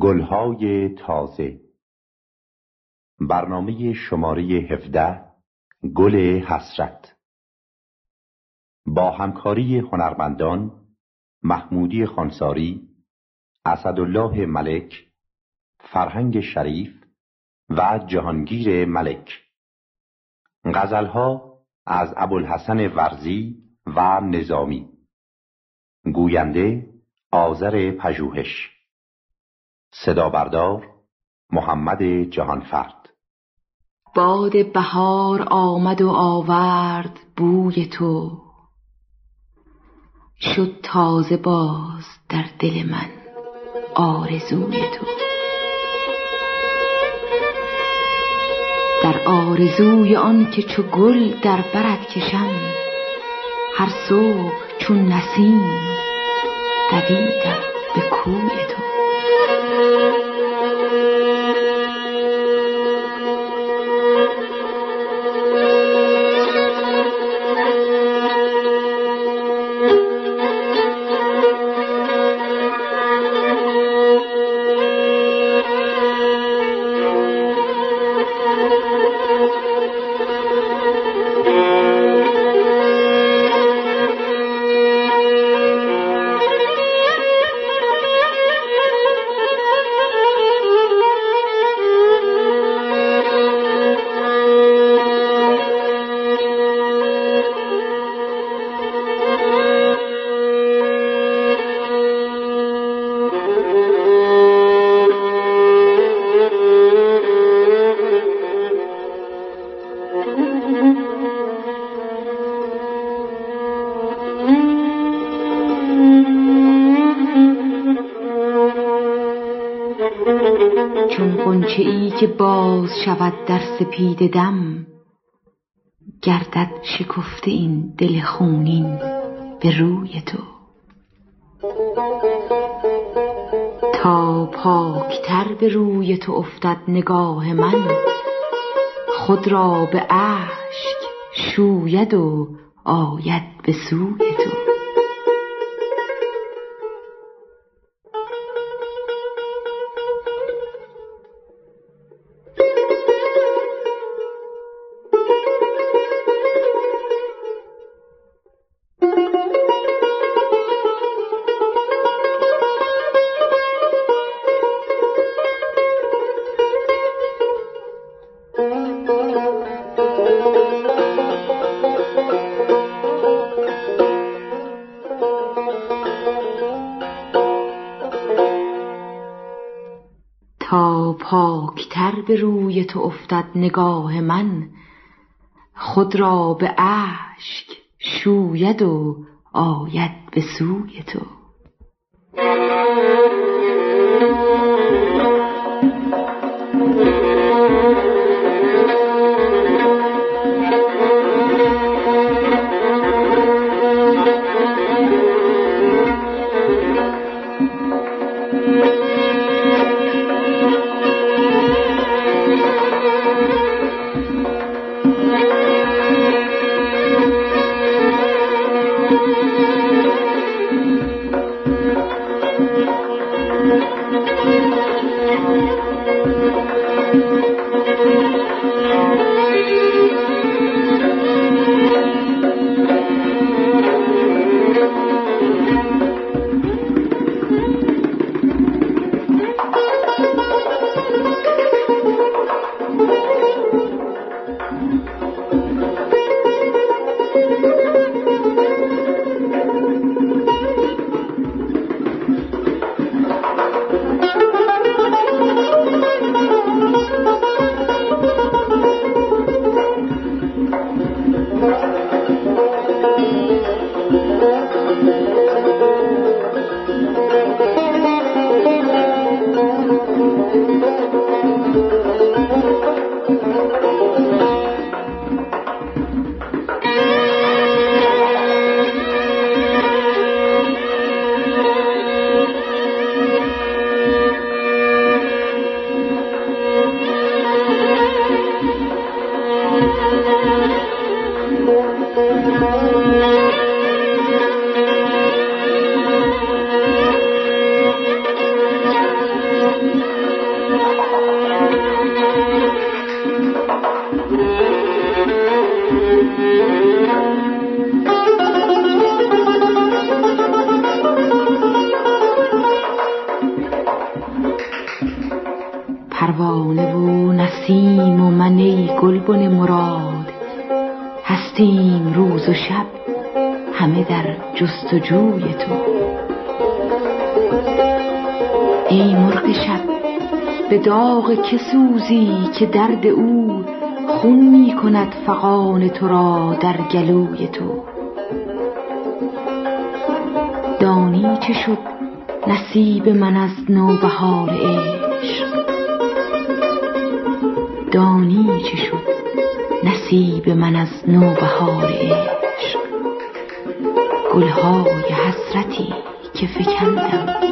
گلهای تازه. برنامه شماره 17 گل حسرت. با همکاری هنرمندان محمودی خانساری اسدالله ملک فرهنگ شریف و جهانگیر ملک. غزلها از ابوالحسن ورزی و نظامی. گوینده آذر پژوهش. صدا بردار محمد جهانفرد. باد بهار آمد و آورد بوی تو. شد تازه باز در دل من آرزوی تو. در آرزوی آن که چو گل در برت کشم هر صبح چون نسیم دویدم به کوی تو. چون که باز شود در سپید دم گردد شکفته این دل خونین به روی تو. تا پاکتر به روی تو افتد نگاه من خود را به اشک شوید و آید به سوی به روی تو افتد نگاه من خود را به اشک شوید و آید به سوی تو. Música پروانه و نسیم و من ای گلبن مراد. هستیم روز و شب همه در جستجوی تو. ای مرغ شب به داغ که سوزی که درد او خون می کند فغان تو را در گلوی تو. دانی چه شد نصیب من از نوبهار عشق؟ دانی چه شد؟ نصیب من از نوبهار عشق. گلهای حسرتی که فکندم.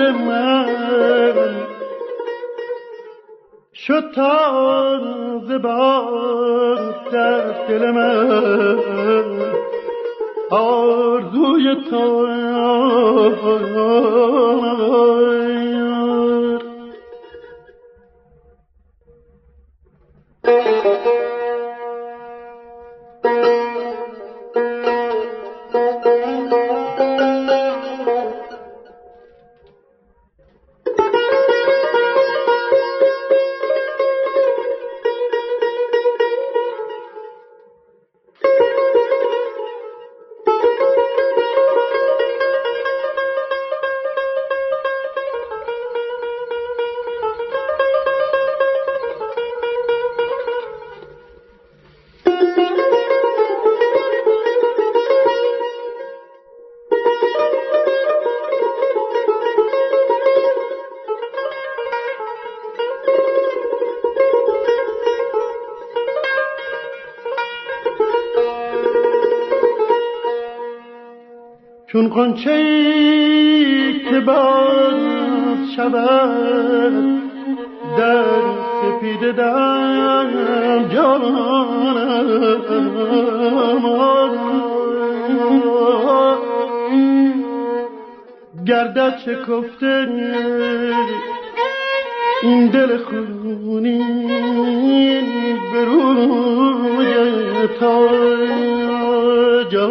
دل من. شد تازه باد در دل من. آرزوی تو چون قنچه که باز شود؟ در سپید دم جانم گردد شکفته این دل خونین به روی تا یا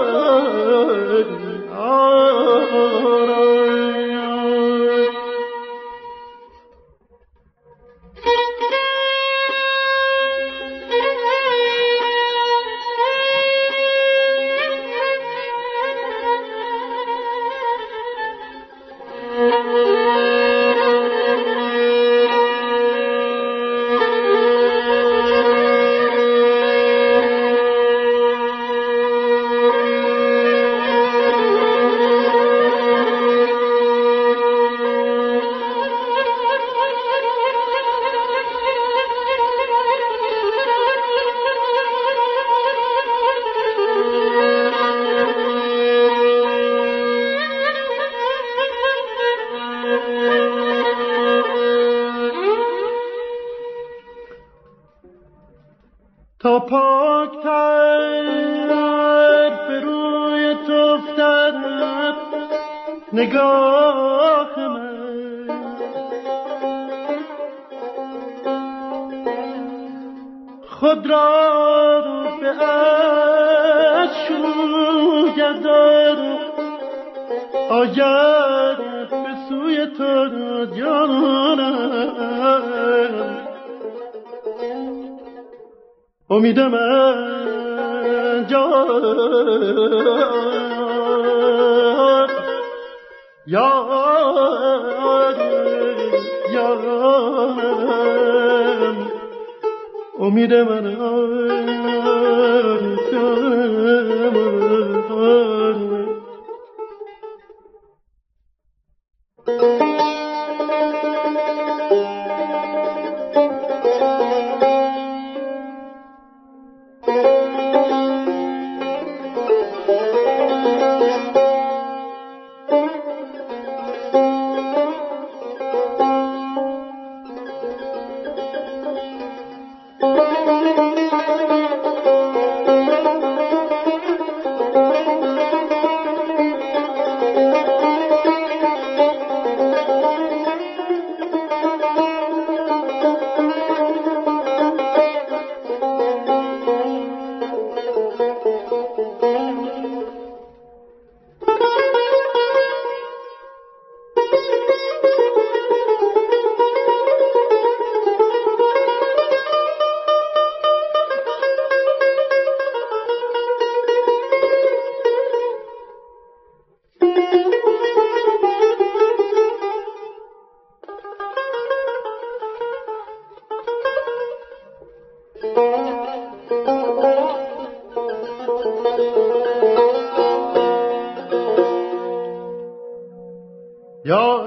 تا شوید آید به سوی تو جانم امید من جان یا یارم امید من Oh. 要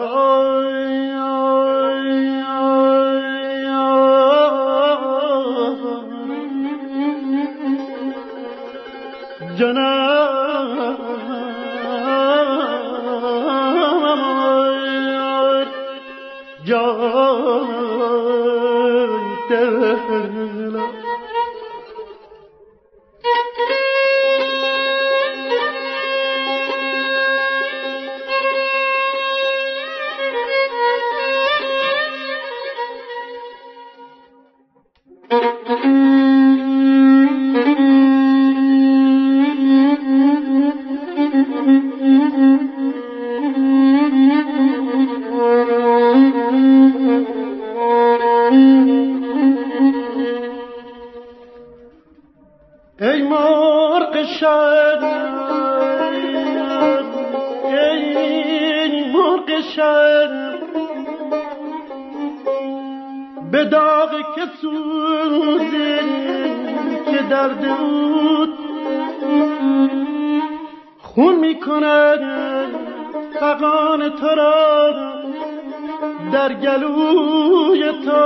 شد. ای مرغ شد. به داغ که سوزی که درد دود خون می کند فقان تو را در گلوی تو.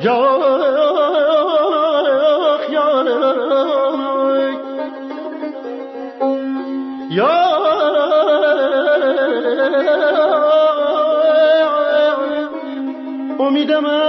جا امید من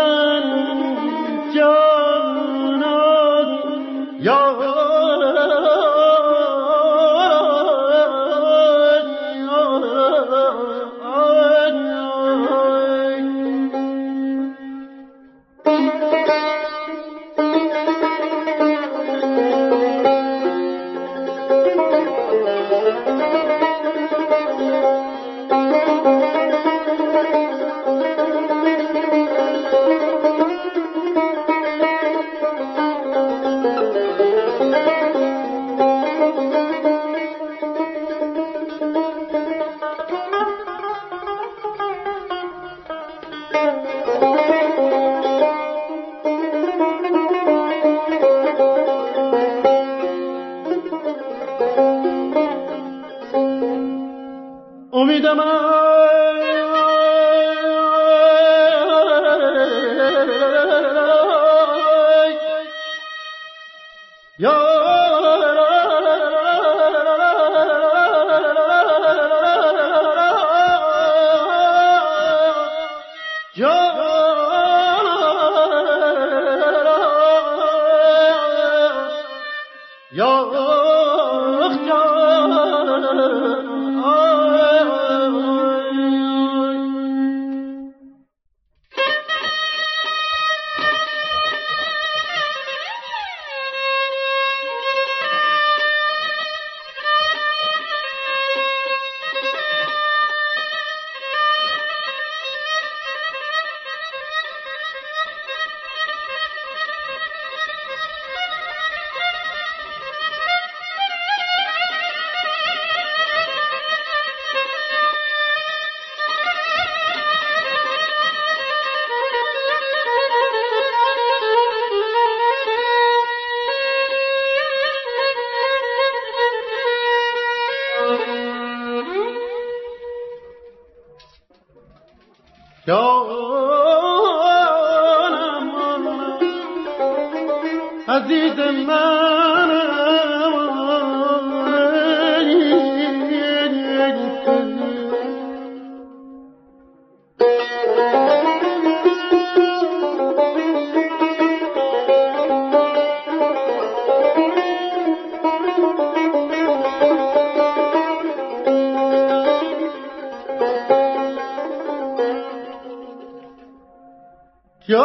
کیا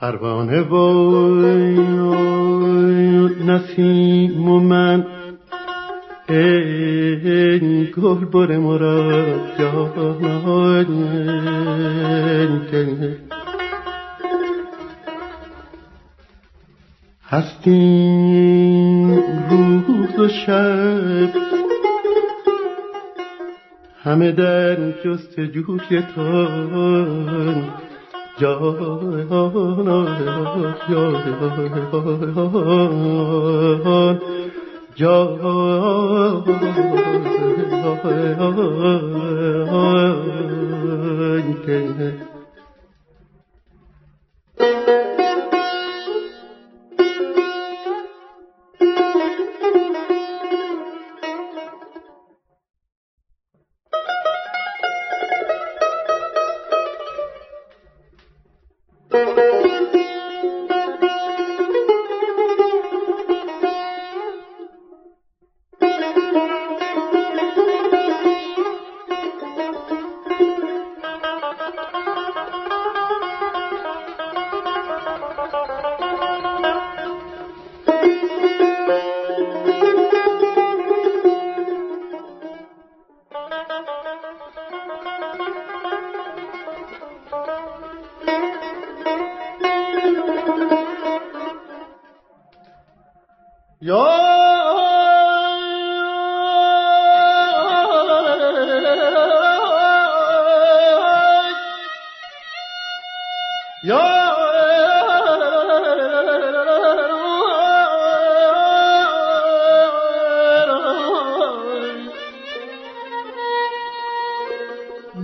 پروانه و نسیم و من. ای گل بر مراد هستیم روز و شب. همه در جستجوی تان. جان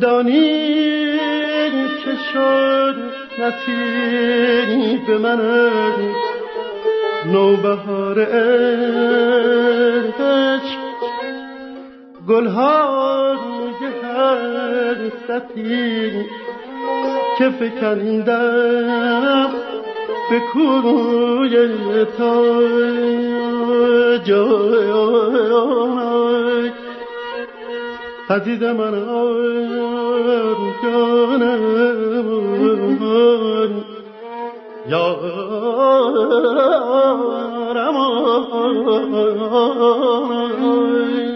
جان نصیب من. نوبهار عشق گلهای حسرتی که فکندم به کوی تا جای عزیز من جانم یارم پرسی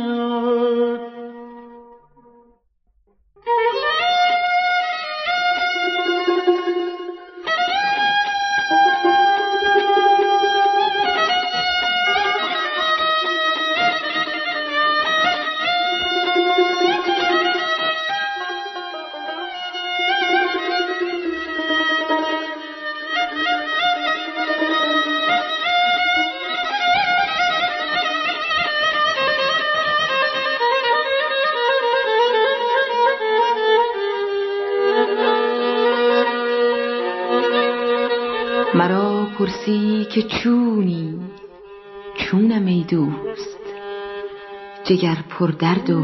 جگر پر درد و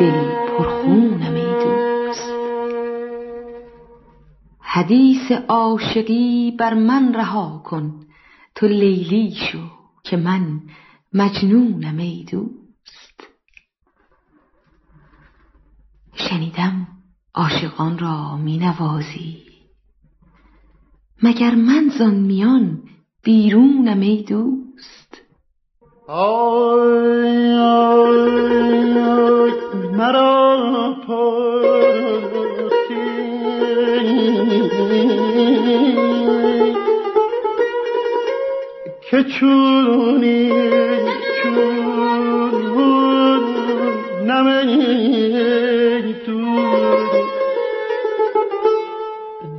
دل پر خونم ای دوست. حدیث عاشقی بر من رها کن تو لیلی شو که من مجنونم ای دوست. شنیدم عاشقان را می نوازی مگر من زان میان بیرونم ای آی آی مرا که چونی چون نمی دور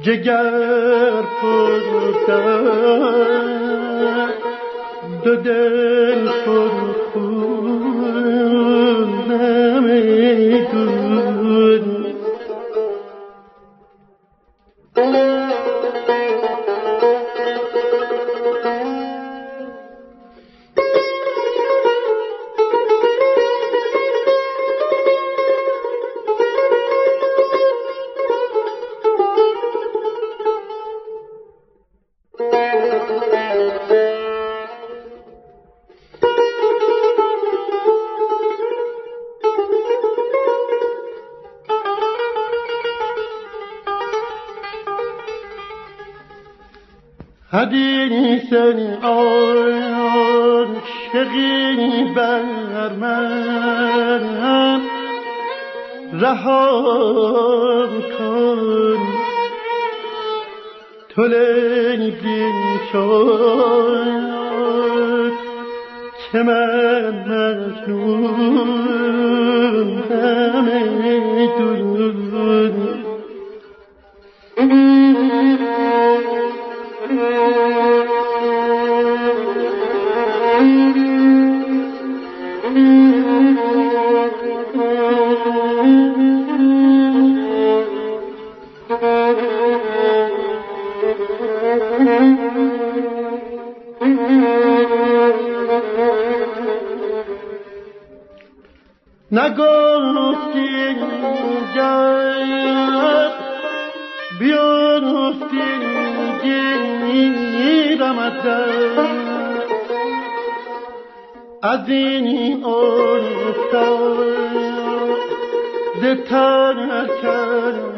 جگر دو دل پرخونم لیلی شد. که من مجنون همه دون نگفتی جد بیافتی گیرم از این افتاد ترک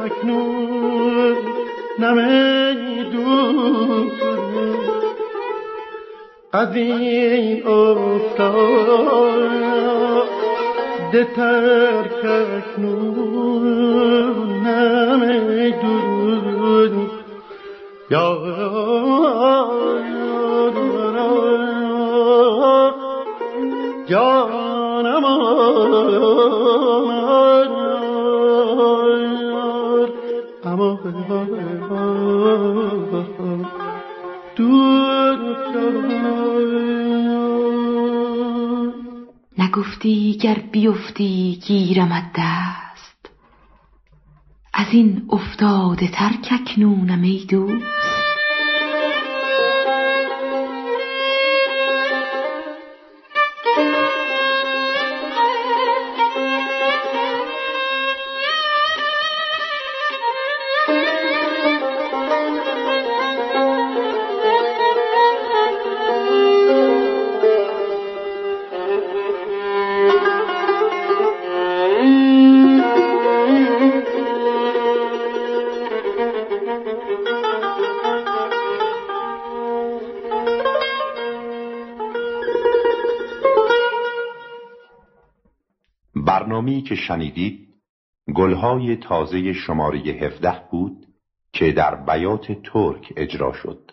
اکنون نمیدون از این افتاد ده ترک اکنون نمیدون یا جانم نگفتی گر بیفتی گیرمت دست. از این افتاده تر ککنونم ای دوست. که شنیدید گلهای تازه شماره 17 بود که در بیات ترک اجرا شد.